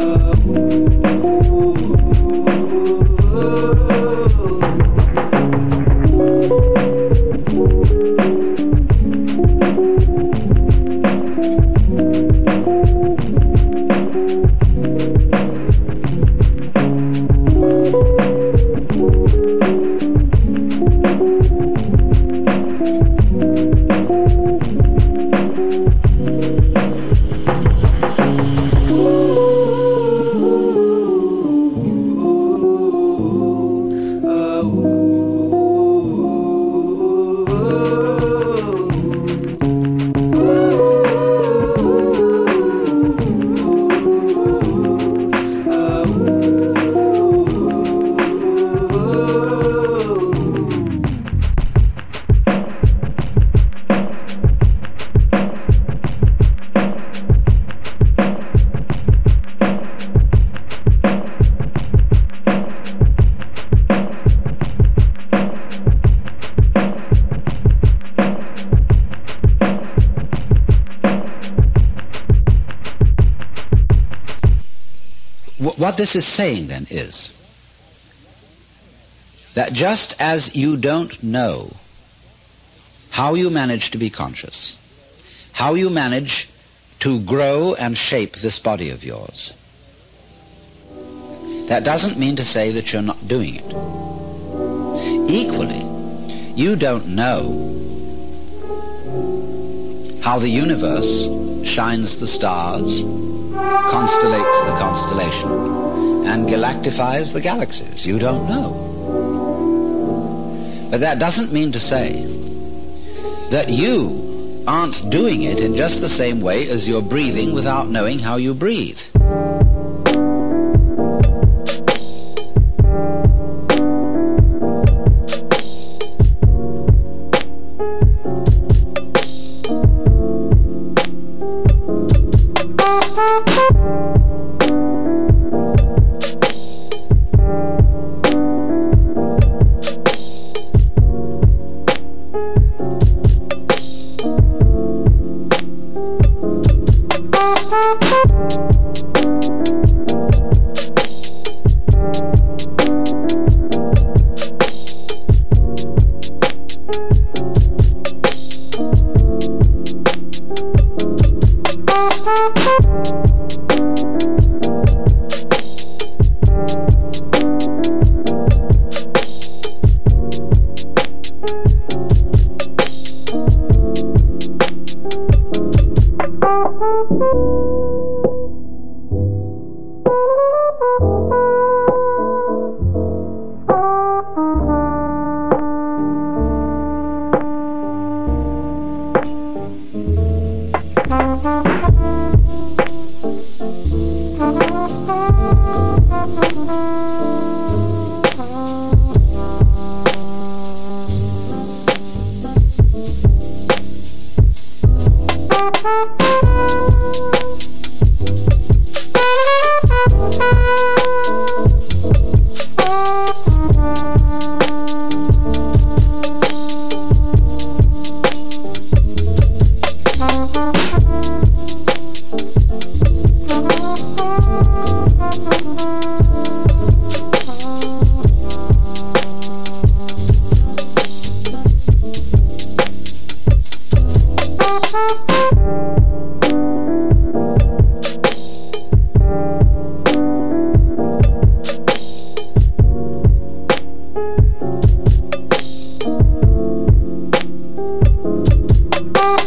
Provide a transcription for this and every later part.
Oh. What this is saying then is that just as you don't know how you manage to be conscious, how you manage to grow and shape this body of yours, that doesn't mean to say that you're not doing it. Equally, you don't know how the universe shines the stars, constellates the constellation, and galactifies the galaxies. You don't know. But that doesn't mean to say that you aren't doing it in just the same way as you're breathing without knowing how you breathe.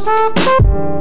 You.